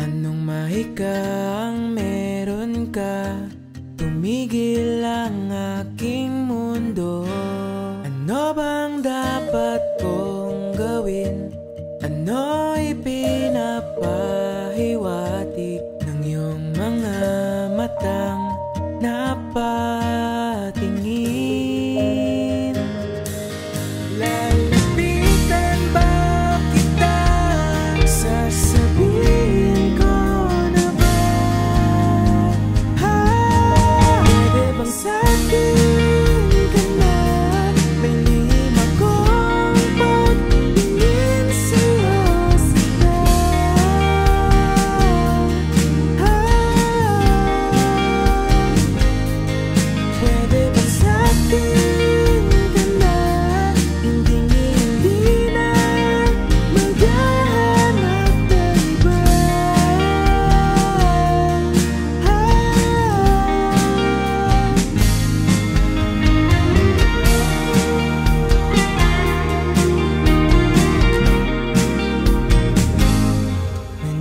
Anong mahika ang meron ka? Tumigil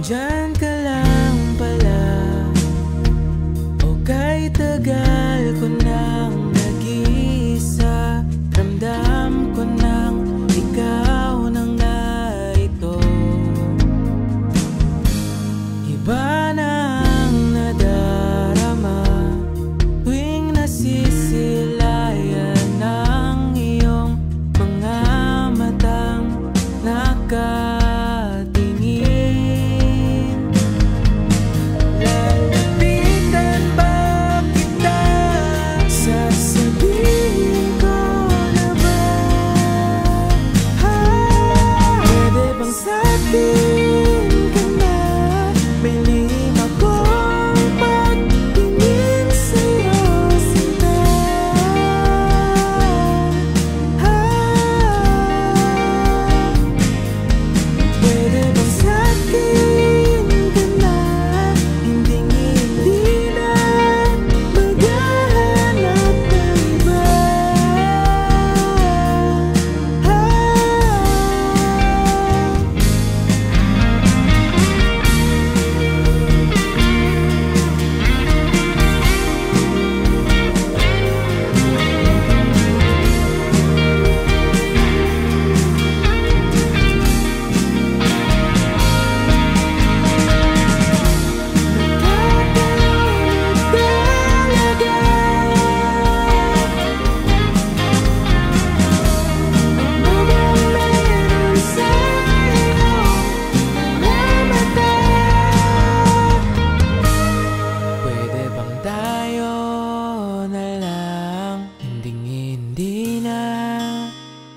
just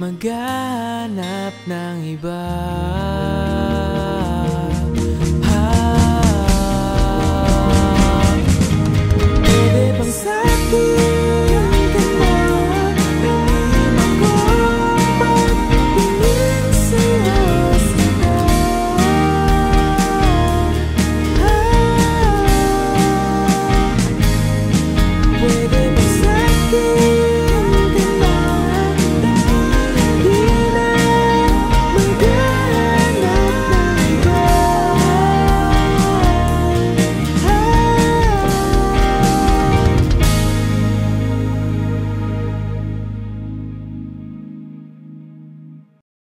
Maghanap ng iba